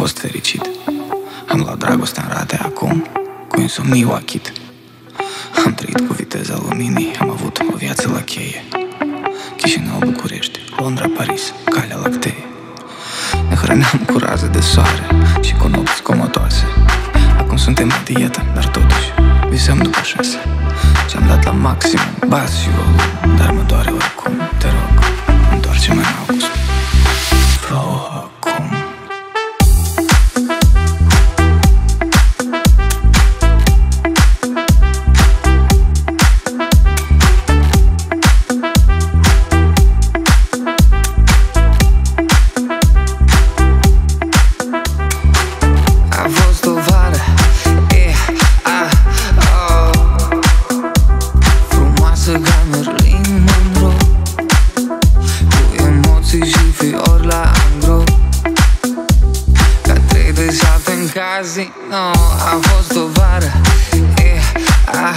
fost fericit. Am luat dragostea în rate acum Cu insomniu achit. Am trăit cu viteza luminii Am avut o viață la cheie. Chișinău, București, Londra, Paris, Calea Lactee. Ne hrăneam cu raze de soare Și cu nopți comotoase. Acum suntem la dietă, dar totuși Visăm după șase. Ce-am dat la maxim, bas Frumoasă ca Marilyn Monroe Cu emoții și fiori la angro Ca trei de șapte în casino A fost o vară. E, a,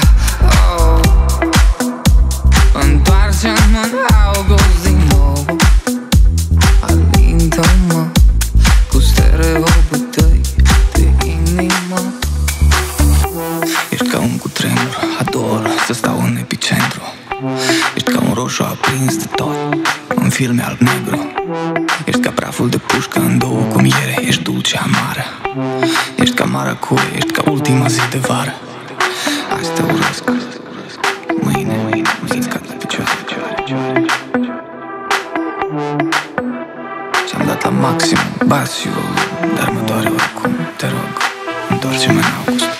Ești ca un roșu aprins de tot, în filme alb-negru Ești ca praful de pușcă în două cu miere, ești dulce amară. Ești ca maracuie, ești ca ultima zi de vară. Azi te urăsc, mâine, mâine, să-ți cad la picioare. Ce-am dat la maxim, bas și volum Dar mă doare oricum, te rog. Întoarce-mă în august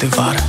te devora.